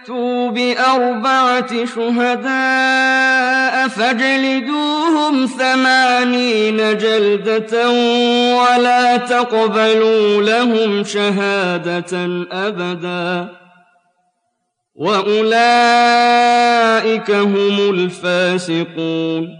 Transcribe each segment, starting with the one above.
فَأْتُوا بِأَرْبَعَةِ شُهَدَاءَ فَاجْلِدُوهُمْ ثَمَانِينَ جَلْدَةً وَلَا تَقْبَلُوا لَهُمْ شَهَادَةً أَبَدًا وَأُولَٰئِكَ هُمُ الْفَاسِقُونَ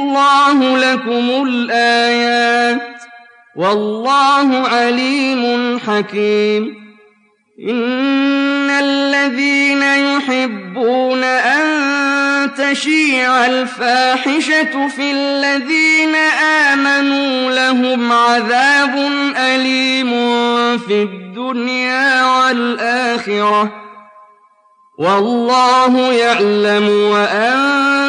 لكم الآيات والله عليم حكيم. إن الذين يحبون أن تشيع الفاحشة في الذين آمنوا لهم عذاب أليم في الدنيا والآخرة. والله يعلم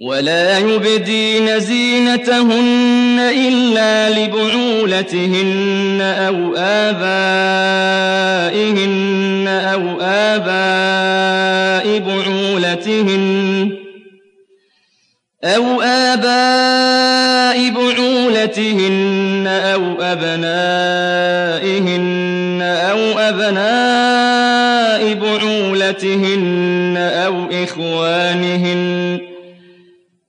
ولا يبدين زينتهن إلا لبعولتهن أو آبائهن أو آباء بعولتهن أو آباء بعولتهن أو أبنائهن أو أبناء بعولتهن أو إخوانهن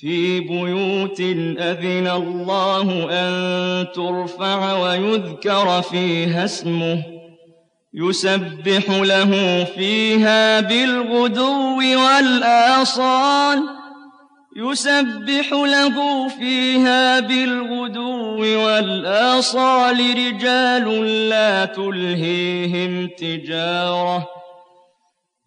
في بيوت أذن الله أن ترفع ويذكر فيها اسمه يسبح له فيها بالغدو والآصال يسبح له فيها بالغدو والآصال رجال لا تلهيهم تجارة.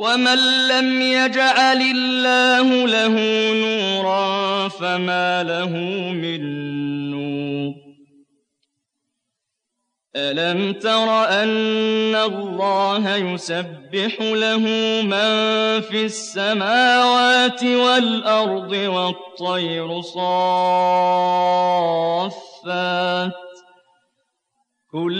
ومن لم يجعل الله له نورا فما له من نور ألم تر أن الله يسبح له من في السماوات والأرض والطير صافات كل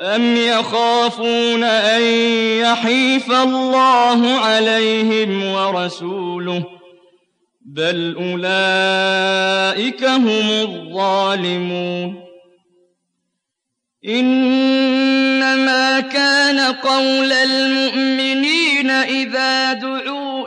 أم يخافون أن يحيف الله عليهم ورسوله بل أولئك هم الظالمون إنما كان قول المؤمنين إذا دعوا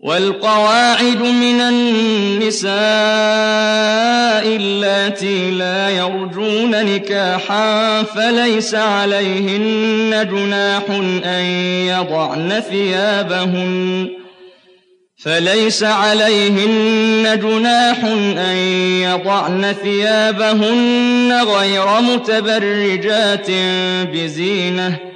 والقواعد من النساء اللاتي لا يرجون نكاحا فليس عليهن جناح أن يضعن ثيابهن فليس عليهن جناح أن يضعن ثيابهن غير متبرجات بزينة